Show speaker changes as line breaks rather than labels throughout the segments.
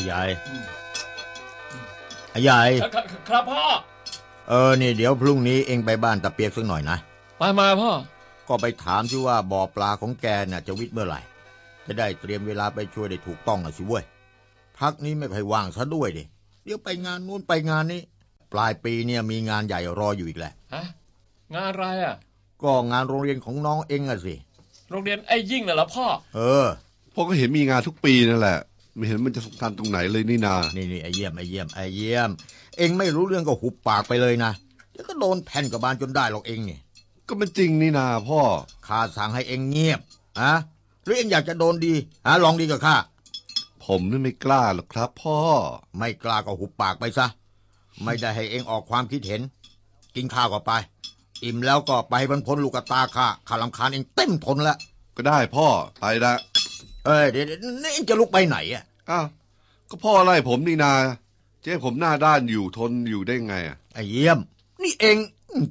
ไอ้ใหญ่ไอ้ใหญ่
ครับครับพ่อ
เออนี่เดี๋ยวพรุ่งนี้เองไปบ้านตะเปียกสักหน่อยนะ
ไปมาพ่อ
ก็ไปถามที่ว่าบ่อปลาของแกน่ะจะวิทย์เมื่อไหร่ จะได้เตรียมเวลาไปช่วยได้ถูกต้องอะสิเว้ย พักนี้ไม่ค่อยว่างซะด้วยดิ เดี๋ยวไปงานนู้นไปงานนี้ ปลายปีเนี่ยมีงานใหญ่รออยู่อีกแหละ
ฮะงานอะไรอะ
ก็งานโรงเรียนของน้องเองอะสิ
โรงเรียนไอ้ยิ่งน่ะเหรอพ่อ
เออ
พ่อก็เห็นมีงานทุกปีนั่นแหละ ไม่เห็นมันจะสำคัญตรงไหนเลยนี่นา
นี่นี่ไอเยี่ยมไอเยี่ยมไอเยี่ยม เองไม่รู้เรื่องก็หุบปากไปเลยนะเดี๋ยวก็โดนแผ่นกับบานจนได้หรอกเองนี่
ก็มันจริงนี่นาพ่อ
ข้าสั่งให้เองเงียบอะหรือเองอยากจะโดนดีฮะลองดีกับข้า
ผมนี่ไม่กล้าหรอกครับ พ่อ
ไม่กล้าก็หุบปากไปซะไม่ได้ให้เองออกความคิดเห็น กินข้าวก็ไป อิ่มแล้วก็ไปให้มันพ้นลูกกระตาข้าข้าลำคาญเองเต็มทนแล้ว
ก็ได้พ่อไปละ
เอ้ยเดี๋ยวเดี๋ยวนี่เองจะลุกไปไหนอะ
อ้าวก็พ่อไล่ผมนี่นาจะให้ผมหน้าด้านอยู่ทนอยู่ได้ไงอะ
ไอ้เยี่ยม นี่เองอืม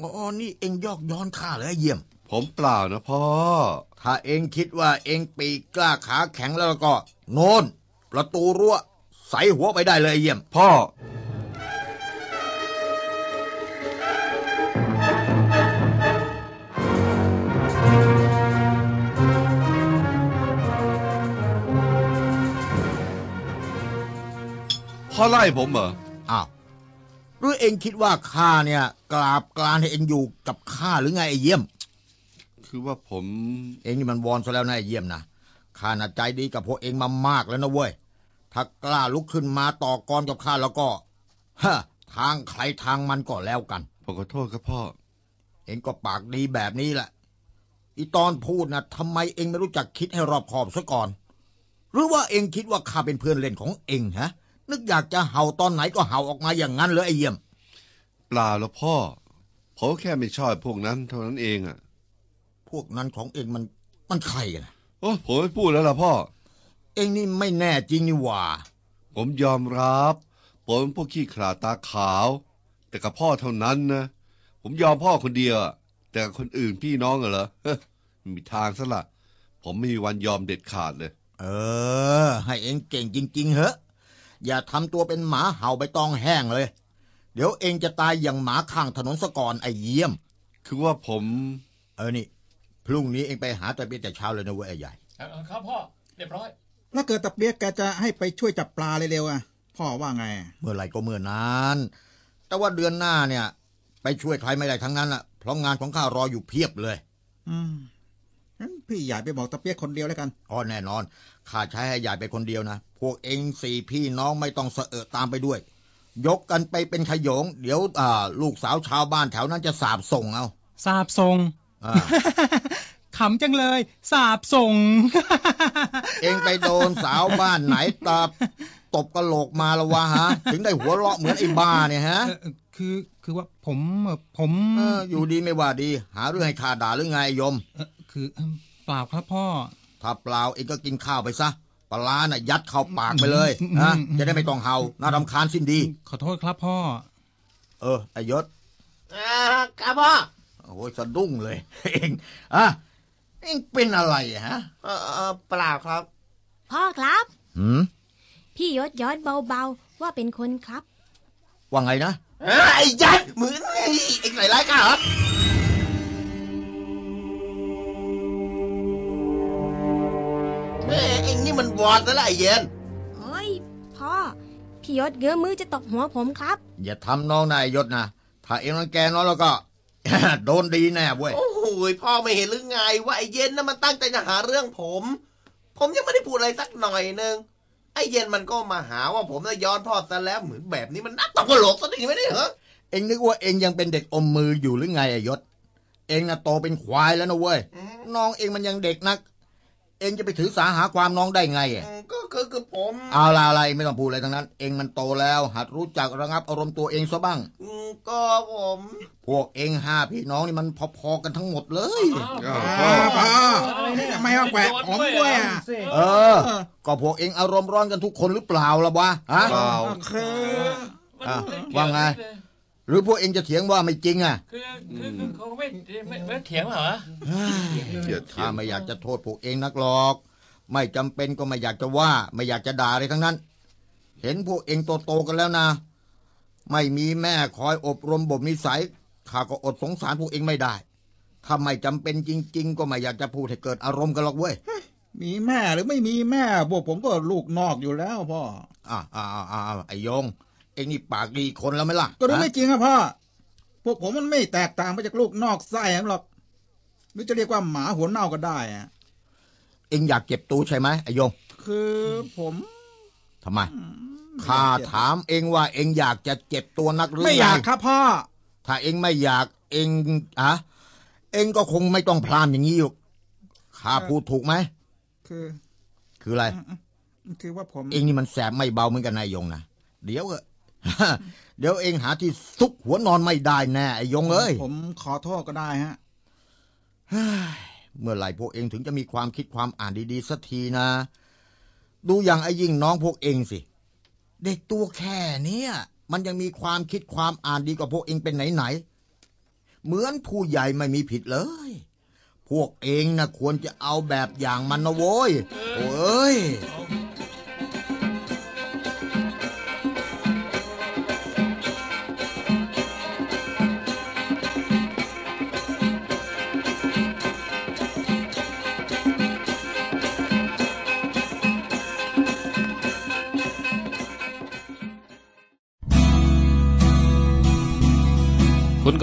อ๋อนี่เองยอกย้อนข้าเลยไอ้เยี่ยม
ผมเปล่านะพ่อ
ถ้าเองคิดว่าเองปีกกล้าขาแข็งแล้วก็ โน่นประตูรั้วใส่หัวไปได้เลยไอ้เยี่ยม
พ่อ พ่อไล่ผมเหรอ
อ้าวหรือเองคิดว่าข้าเนี่ย กราบกรานให้เองอยู่กับข้าหรือไงไอ้เยี่ยม
คือว่าผม
เองนี่มันวอนซะแล้วนะไอ้เยี่ยมนะข้าน่ะใจดีกับพวกเองมามากแล้วนะเว้ย ถ้ากล้าลุกขึ้นมาต่อกรกับข้าแล้วก็ฮะทางใครทางมันก็แล้วกัน
ผมขอโทษครับพ่อ
เองก็ปากดีแบบนี้แหละ อีตอนพูดนะทำไมเองไม่รู้จักคิดให้รอบคอบซะก่อน หรือว่าเองคิดว่าข้าเป็นเพื่อนเล่นของเองฮะ นึกอยากจะเห่าตอนไหนก็เห่าออกมาอย่างนั้นเลยไอ้เยี่ยม
เปล่าแล้วพ่อผมแค่ไม่ชอบพวกนั้นเท่านั้นเองอะ
พวกนั้นของเองมันมันใครกันนะ
โอ้ผมไม่พูดแล้วล่ะพ่อ
เองนี่ไม่แน่จริงนี่หว่า
ผมยอมรับผมเป็นพวกขี้ขลาดตาขาว แต่กับพ่อเท่านั้นนะผมยอมพ่อคนเดียวอะแต่กับคนอื่นพี่น้องเหรอเฮ้ยไม่มีทางซะละผมไม่มีวันยอมเด็ดขาดเลย
เออ ให้เองเก่งจริง ๆ เหอะ อย่าทำตัวเป็นหมาเห่าใบตองแห้งเลย เดี๋ยวเองจะตายอย่างหมาข้างถนนสะก่อนไอ้เยี่ยม
คือว่าผม
เออนี่พรุ่งนี้เองไปหาตะเบียแต่เช้าเลยนะเว้ยไอ้ใหญ่
ครับพ่อเรียบร้อย
ถ้าเกิดตะเปียกแกจะให้ไปช่วยจับปลาเร็วๆอะ พ่อว่าไง
เมื่อไหร่ก็เมื่อนั้นแต่ว่าเดือนหน้าเนี่ย ไปช่วยใครไม่ได้ทั้งนั้นอะเพราะงานของข้ารออยู่เพียบเลย
อืมงั้นพี่ใหญ่ไปบอกตะเปียกคนเดียวแล้วกัน
อ๋อแน่นอน ข้าใช้ให้ใหญ่ไปคนเดียวนะ พวกเองสี่พี่น้องไม่ต้องเสอะตามไปด้วย ยกกันไปเป็นขโยง เดี๋ยวอ่าลูกสาวชาวบ้านแถวนั้นจะสาบส่งเอา
สาบส่ง
อ่า
ขำจังเลย สาบส่ง
เองไปโดนสาวบ้านไหนตาตบกระโหลกมาละวะฮะ ถึงได้หัวเราะเหมือนไอ้บ้าเนี่ยฮะ
เอ่อคือคือว่าผมเอ่อผม
เอออยู่ดีไม่ว่าดี หาเรื่องให้ข้าด่าหรือไงไอ้ยม
เอ่อคือเอิ่มเปล่าครับพ่อ
ถ้าเปล่าเองก็กินข้าวไปซะปลาร้าน่ะยัดเข้าปากไปเลยนะจะได้ไม่ต้องเห่าน่ารำคาญสิ้นดี
ขอโทษครับพ่อ
เออไอ้ยศ
อ่าครับพ่อ
โอ้ยสะดุ้งเลย เองอะเองเป็นอะไรอะฮะ
เออเออเปล่าครับ
พ่อครับ
หืม
พี่ยศย้อนเบาๆ ว่าเป็นคนครับ
ว่าไงนะ
เอ้ยไอ้ยัดมือไอ้ใส่ร้ายข้าเหรอ บอดซะแล้วไอ้เย็น
โอ้ยพ่อพี่ยศเงื้อมือจะตบหัวผมครับ
อย่าทำน้องนายยศนะ ถ้าเองรังแกน้องแล้วก็ โดนดีแน่เว้ย
โอ้โหพ่อไม่เห็นหรือไงว่าไอ้เย็นน่ะมันตั้งใจจะหาเรื่องผม ผมยังไม่ได้พูดอะไรสักหน่อยนึงไอ้เย็นมันก็มาหาว่าผมน่ะย้อนทอดซะแล้วเหมือนแบบนี้มันน่าตกกระโหลกซะดีไม่ได้เหรอ
เองนึกว่าเองยังเป็นเด็กอมมืออยู่หรือไงอะยศ เองน่ะโตเป็นควายแล้วนะเว้ย
อืม
น้องเองมันยังเด็กนัก เองจะไปถือสาหาความน้องได้ไงอะ
ก็คือคือผม
เอาละอะไรไม่ต้องพูดอะไรทั้งนั้น เองมันโตแล้ว หัดรู้จักระงับอารมณ์ตัวเองซะบ้าง
อืมก็ผม
พวกเองห้าพี่น้องนี่มันพอๆกันทั้งหมดเลย
อ้าว
อ้าว
พ่อทำไมมาแขวะผมด้วยอะ
เออ ก็พวกเองอารมณ์ร้อนกันทุกคนหรือเปล่าล่ะวะฮะ
เปล่า
คือ
มัน
อะ
ม่เกี่
ว่าไง หรือพวกเองจะเถียงว่าไม่จริงอะ
คือคือคือเขาไม่ไม่ไม่เถียงเหรอ
เกลียดเถีย
ข้างไม่อยากจะโทษพวกเองนักหรอก ไม่จำเป็นก็ไม่อยากจะว่า ไม่อยากจะด่าอะไรทั้งนั้น เห็นพวกเองโตๆกันแล้วนะ ไม่มีแม่คอยอบรมบ่มนิสัยข้าก็อดสงสารพวกเองไม่ได้ ถ้าไม่จำเป็นจริง ๆ ก็ไม่อยากจะพูดให้เกิดอารมณ์กันหรอกเว้ย
มีแม่หรือไม่มีแม่พวกผมก็ลูกนอกอยู่แล้วพ่อ
อ่าอ่าอ่าไอ้โยง เองนี่ปากดีคนแล้วไหมล่ะ
ก็รู้ไม่
ฮะ
จริงอะพ่อ พวกผมมันไม่แตกต่างไปจากลูกนอกไส้หรอก หรือจะเรียกว่าหมาหัวเน่าก็ได้อะ
เองอยากเก็บตูใช่ไหมไอ้โยง
คือผม
ทำไม
อืม
ข้าถามเองว่าเองอยากจะเจ็บตัวนักหรือ
ไม่อยาก
ง
ครับพ่อ
ถ้าเองไม่อยากเองอะเองก็คงไม่ต้องพลามอย่างนี้อยู่ข้าพูดถูกไหม
คือ
คืออะไร
คือว่าผม
เองนี่มันแสบไม่เบาเหมือนกันนายยงนะ เดี๋ยวเอ เดี๋ยวเองหาที่ซุกหัวนอนไม่ได้แน่ไอ้ยงเอ้ย
ผมขอโทษก็ได้ฮะ
เฮ้ยเมื่อไหร่พวกเองถึงจะมีความคิดความอ่านดีๆสักทีนะ ดูอย่างไอ้ยิ่งน้องพวกเองสิ เด็กตัวแค่เนี้ยมันยังมีความคิดความอ่านดีกว่าพวกเองเป็นไหนๆเหมือนผู้ใหญ่ไม่มีผิดเลย พวกเองนะควรจะเอาแบบอย่างมันนะโว้ย โอ้ย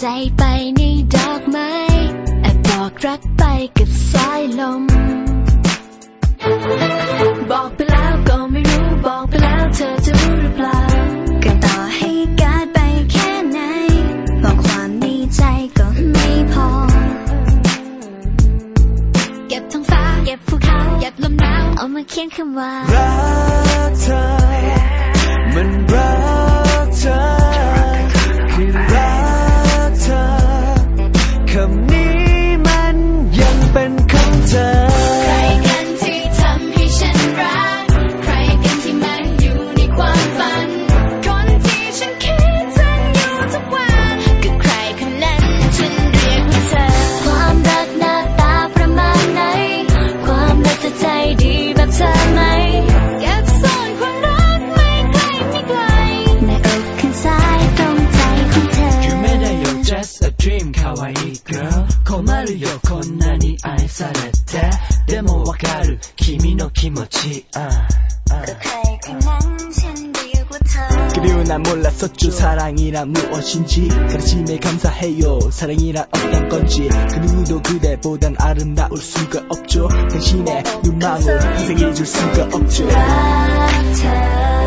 ใจไปในดอกไม้แอบบอกรักไปกับสายลม บอกไปแล้วก็ไม่รู้บอกไปแล้วเธอจะรู้หรือเปล่าก็ต่อให้การไปแค่ไหน บอกความในใจก็ไม่พอ เก็บท้องฟ้าเก็บภูเขาเก็บลม
หนาวเอามาเขียนคำว่ารักเธอมันรักเธอ
사랑이란 무엇인지 가르침에 감사해요. 사랑이란 어떤 건지 그 누구도 그대보단 아름다울 수가 없죠. 당신의 눈망울 희생해줄 수가 없죠. 아,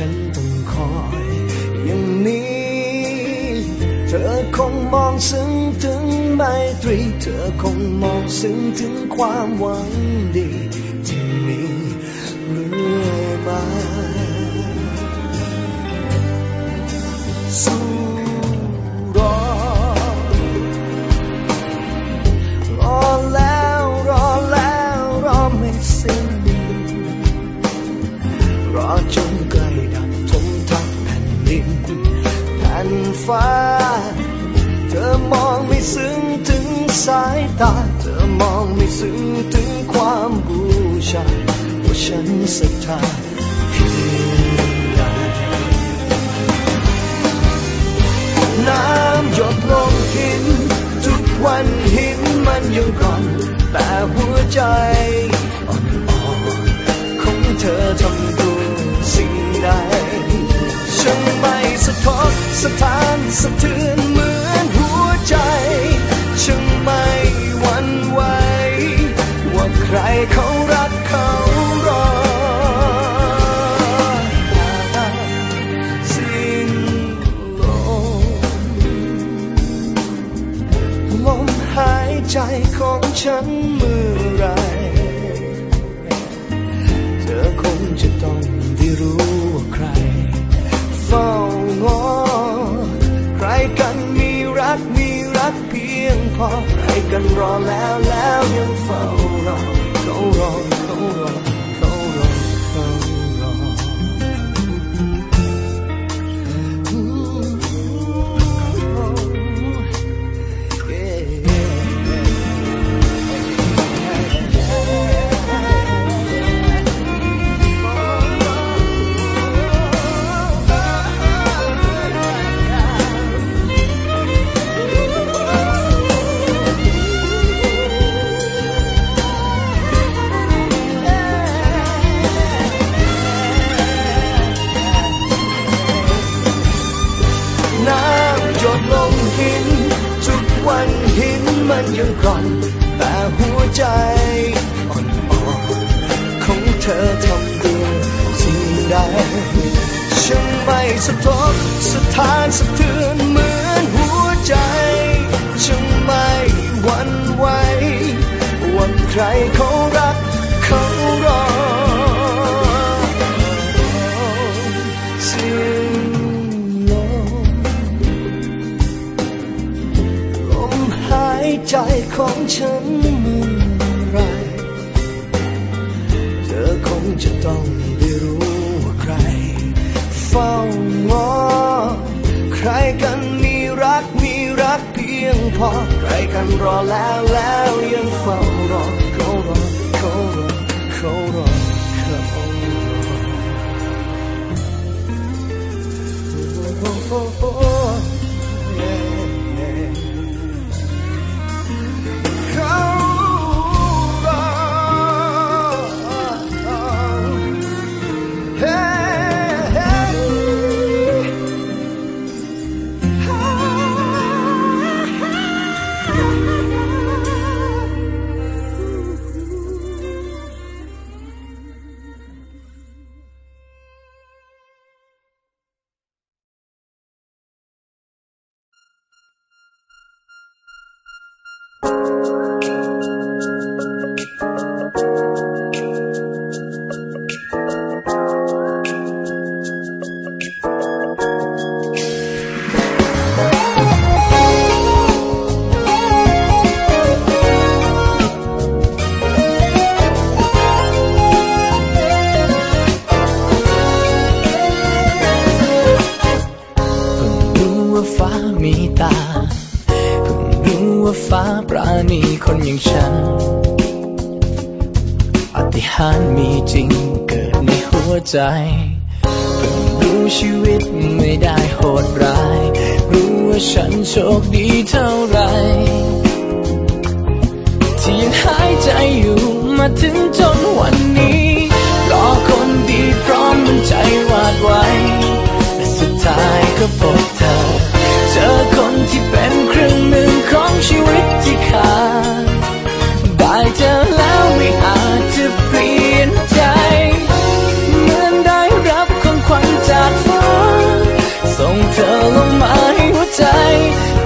ฉันต้อง
คอย
อย่างนี้ เธอคงมองซึ้งถึงไมตรี เธอคงมองซึ้งถึงความหวังดี ที่มีเรื่อยมา ฟ้า เธอมองไม่ซึ้งถึงสายตา เธอมองไม่ซึ้งถึงความบูชาว่าฉันศรัทธาน้ำหยดลงหิน ทุกวันหินมันยังก่อน แต่หัวใจอ่อนของเธอทำดูสิ่งใด
ฉันไม่สะทกสะท้า sắp thương far. I can run out loud and fall. Go. ใจของฉันเมื่อไร เธอคงจะต้องได้รู้ว่าใคร เฝ้างอใครกันมีรักมีรักเพียงพอ ใครกันรอแล้วแล้วยังเฝ้ารอเขารอเขารอเขารอเขารอโอ้โใจเพิ่งรู้ชีวิตไม่ได้โหดร้าย รู้ว่าฉันโชคดีเท่าไรที่ยังหายใจอยู่มาถึงจนวันนี้รอคนดีพร้อมมันใจวาดไว้และสุดท้ายก็พบเธอ เจอคนที่เป็นครึ่งหนึ่งของชีวิตที่ขาด ให้หัว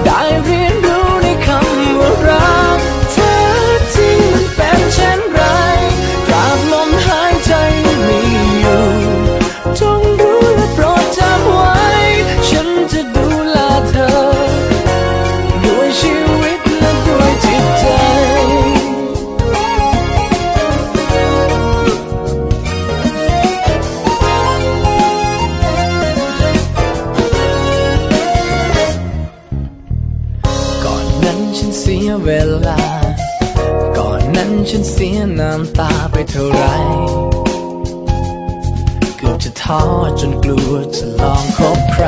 ใจ ฉันเสียน้ำตาไปเท่าไรเกือบจะท้อจนกลัวจะลองคบใคร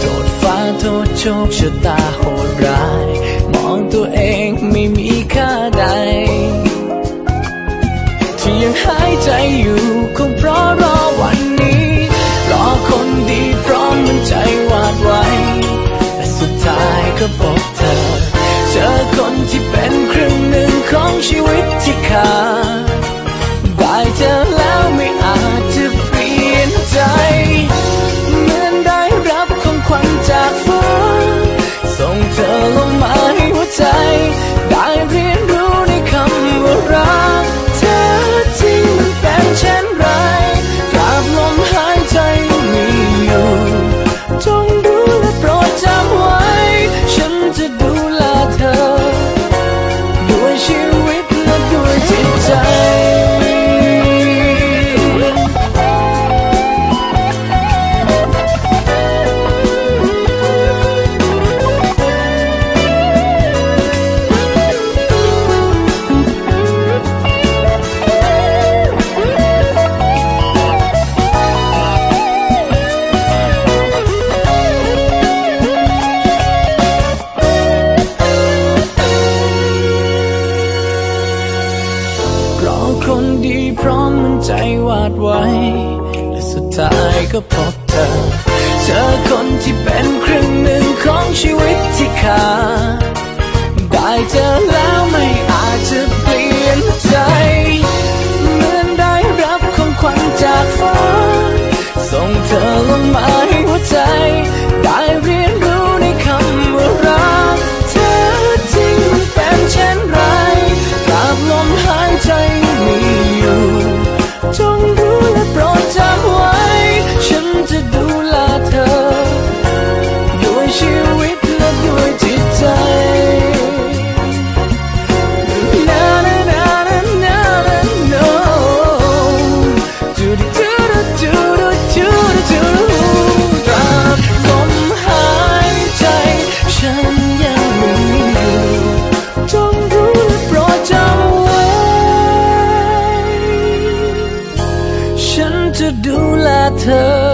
โทษฟ้าโทษโชคชะตาโหดร้าย มองตัวเองไม่มีค่าใด ที่ยังหายใจอยู่คงเพราะรอวันนี้ รอคนดีพร้อมมันใจวาดไว้ และสุดท้ายก็พบเธอ เจอคนที่เป็นครึ่ง ชีวิตที่ขาดได้ ก็พบเธอเจอคนที่เป็นครึ่งหนึ่งของชีวิตที่ขาดได้เจอ
matter.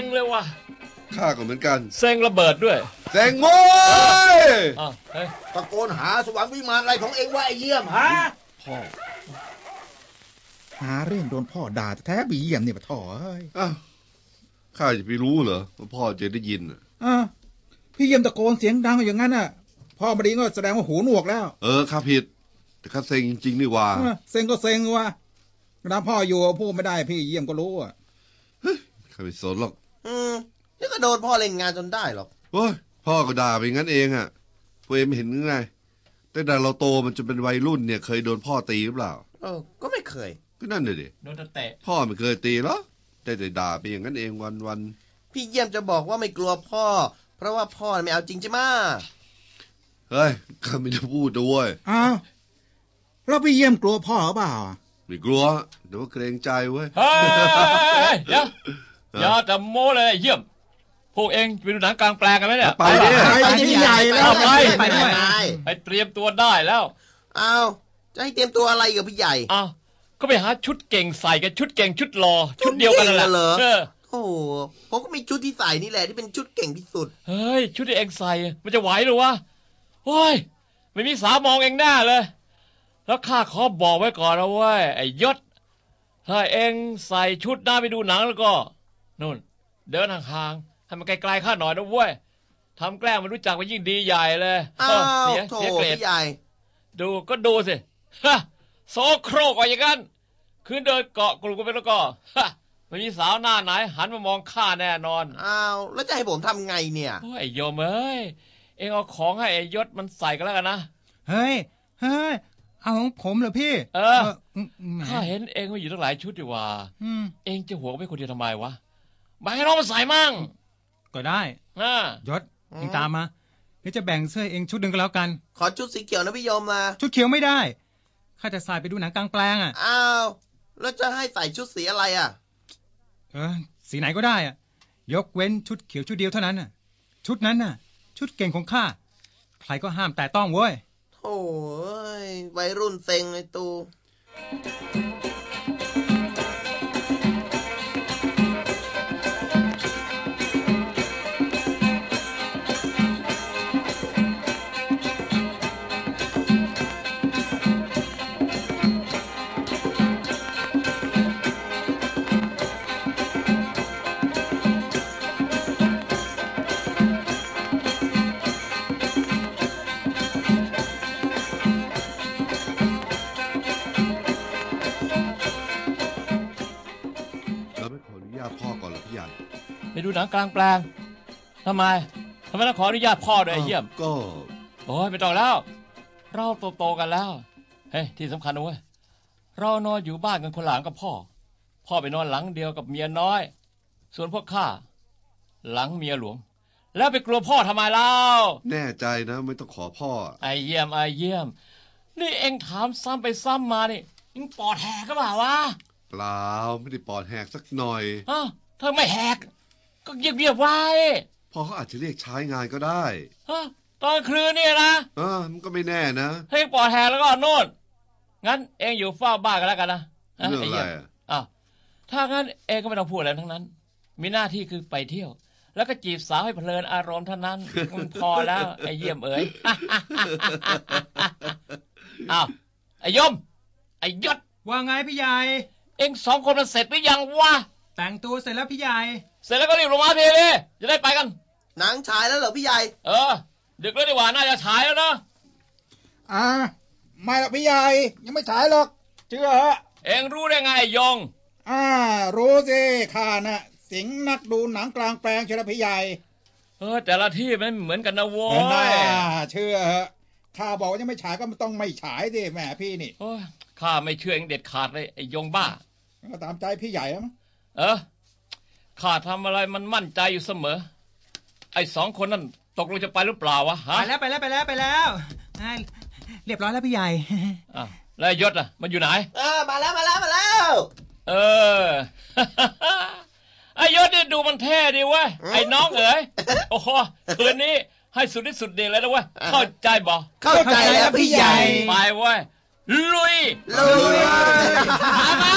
งเลยว่ะ
ข้าก็เหมือนกัน
เซ็งระเบิดด้วย
แซงโมย
อ้าวเฮ้ย
ตะโกนหาสว่างวิมานอะไรของเองว่าไอ้เยี่ยมฮะ
พ่อ
หาเรื่องโดนพ่อด่าแท้บีเยี่ยมเนี่ยปะถ่อเอ้ย
อ้าวข้าจะไปรู้เหรอว่าพ่อจะได้ยินน่ะ
อะพี่เยี่ยมตะโกนเสียงดังอย่างนั้นน่ะ พ่อมาดีก็แสดงว่าหูหนวกแล้ว
เออข้าผิด แต่ข้าเซ็งจริงๆนี่ว่า
เออเซ็งก็เซ็งวะเวลาพ่ออยู่พูดไม่ได้พี่เยี่ยมก็รู้อะ
ข้าไม่สนหรอก
อืมนี่ก็โดนพ่อเล่นงานจนได้หรอก
โอ้ยพ่อก็ด่าไปงั้นเองอะพวกเองไม่เห็นหรือไงตั้งแต่เราโตมันจะเป็นวัยรุ่นเนี่ย เคยโดนพ่อตีหรือเปล่า
เออ ก็ไม่เคย
ก็นั่นเลยดิ
โดนแต่เตะ
พ่อไม่เคยตีหรอกแต่แต่ด่าไปอย่างนั้นเองวันวัน
พี่เยี่ยมจะบอกว่าไม่กลัวพ่อ เพราะว่าพ่อไม่เอาจริงใช่ไหมะ
ๆเฮ้ยข้าไม่ได้พูดด้วย
อ้าวแล้วพี่เยี่ยมกลัวพ่อหรือเปล่าอะ
ไม่กลัวแต่ว่าเกรงใจเว้ย
เฮ้ยเดี๋ยว อย่าแต่โม้เลยเยี่ยม พวกเองไปดูหนังกลางแปลงกันไหมเนี่ย
ไปดิ
ไปที่ใหญ่แล้ว
ไป
ไปด้วย
ไปเตรียมตัวได้แล้ว
อ้าวจะให้เตรียมตัวอะไรกับพี่ใหญ่
อ้าวก็ไปหาชุดเก่งใส่กับชุดเก่งชุดรอชุดเดียวกันนั่นแหละ
ชุดเก่งเหรอ
เออ
โอ้โหผมก็มีชุดที่ใส่นี่แหละที่เป็นชุดเก่งที่สุด
เฮ้ย ชุดที่เองใส่มันจะไหวหรือวะโอ้ยไม่มีสาวมองเองหน้าเลย แล้วข้าขอบอกไว้ก่อนนะเว้ยไอ้ยศถ้าเองใส่ชุดหน้าไปดูหนังแล้วก็ นู่น เดินห่างๆให้มันไกลๆข้าหน่อยนะเว้ยทำแกล้งมันรู้จักมันยิ่งดีใหญ่เลย
อ้า
เออ
ว
เสีย
โถ
เสียเกรด
พี่ใหญ่
ดูก็ดูสิฮะโซโครกว่าอย่างนั้นคืนเดินเกาะกลุ่มกันไปแล้วก็ฮะไม่มีสาวหน้าไหน หันมามองข้าแน่นอน
อ้าวแล้วจะให้ผมทำไงเนี่ย
โอ้ยไอ้โยมเอ้ยเองเอาของให้ไอ้ยศมันใส่กันแล้วกันนะ
เฮ้ยเฮ้ยเอาของผมเหรอพี่
เออ
อืมแหม
ข้าเห็นเองมาอยู่ตั้งหลายชุดดีว่า
อืม
เองจะหัวไม่คนเดียวทำไมวะ มาให้น้องมาใส่มั่ง
ก็ได้
อ่าย
ศเองตามมาเดี๋ยวจะแบ่งเสื้อเองชุดหนึ่งก็แล้วกัน
ขอชุดสีเขียวนะพี่โยมมา
ชุดเขียวไม่ได้ข้าจะใส่ไปดูหนังกลางแปลงอะ
อ้าวแล้วจะให้ใส่ชุดสีอะไรอะ
เออสีไหนก็ได้อะ ยกเว้นชุดเขียวชุดเดียวเท่านั้นน่ะ ชุดนั้นน่ะ ชุดเก่งของข้าใครก็ห้ามแต่ต้องเว้ย
โถ่ยวัยรุ่นเซ็งไอ้ตู
ดูหนังกลางแปลงทำไมทำไมต้องขออนุญาตพ่อด้วยไอ้เยี่ยม
ก็
โอ้ยไม่ต้องแล้ว เราโตๆกันแล้ว เฮ้ยที่สำคัญนะเว้ยเรานอนอยู่บ้านกันคนหลังกับพ่อ พ่อไปนอนหลังเดียวกับเมียน้อย ส่วนพวกข้าหลังเมียหลวง แล้วไปกลัวพ่อทำไมเล่า
แน่ใจนะไม่ต้องขอพ่อ
ไอเยี่ยมไอเยี่ยม นี่เอ็งถามซ้ำไปซ้ำมานี่เอ็งปอดแหกก็เปล่าวะ
เปล่าไม่ได้ปอดแหกสักหน่อย
อ้าวถ้าไม่แหก ก็เงียบๆไว้
พ่อเขาอาจจะเรียกใช้งานก็ได้
ฮะตอนคืนเนี่ยนะ
เออมันก็ไม่แน่นะ
ให้ปอดแหกแล้วก็โน่นงั้นเอ็งอยู่เฝ้าบ้านกันแล้วกันนะฮ
เรื่องอะไร
ยี่ยม
อะ
อ้าวถ้างั้นเองก็ไม่ต้องพูดอะไรทั้งนั้น มีหน้าที่คือไปเที่ยว แล้วก็จีบสาวให้เพลินอารมณ์เท่านั้นมันพอแล้วไอ้เยี่ยมเอ๋ยอ้าวไอ้ยมไอ้ยศ
ว่าไงพี่ใหญ่
เเอ็งสองคนมันเสร็จหรือยังวะ
แต่งตัวเสร็จแล้วพี่ใหญ่
เสร็จแล้วก็รีบลงมาทีเลยจะได้ไปกัน
หนังฉายแล้วเหรอพี่ใหญ่
เออ ดึกแล้วดีกว่าน่าจะฉายแล้วนะ
อ่าไม่หรอกพี่ใหญ่ยังไม่ฉายหรอกเชื่อฮะ
เอ็งรู้ได้ไงไอ้ยง
อ่า รู้สิข้าน่ะ สิงห์นักดูหนังกลางแปลงเชียวนะพี่ใหญ่
เออแต่ละที่มันเหมือนกันนะโว้
เออน่ายเชื่อฮะข้าบอกว่ายังไม่ฉายก็ต้องไม่ฉายดิแหมพี่นี่
โอ้ยข้าไม่เชื่อเอ็งเด็ดขาดเลยไอ้ยงบ้า
ก็ตามใจพี่ใหญ่แล้วมั้ง
เออ ข้าทำอะไรมันมั่นใจอยู่เสมอ ไอ้สองคนนั่นตกลงจะไปหรือเปล่าวะฮะ
ไปแล้วไปแล้วไปแล้วไปแล้วอ่าเรียบร้อยแล้วพี่ใหญ่
อะแล้วไอ้ยศอะ มันอยู่ไหน
เออมาแล้วมาแล้วมาแล้ว
เออ ไอ้ยศนี่ดูมันเท่ดีเว้ยไอ้น้องเอ๋ยโอ้โหคืนนี้ให้สุดที่สุดเดีเลยนะเว้ยเข้าใจบ่
เข้าใจแล้วพี่ใหญ่
ไปเว้ยลุย
ลุย
มา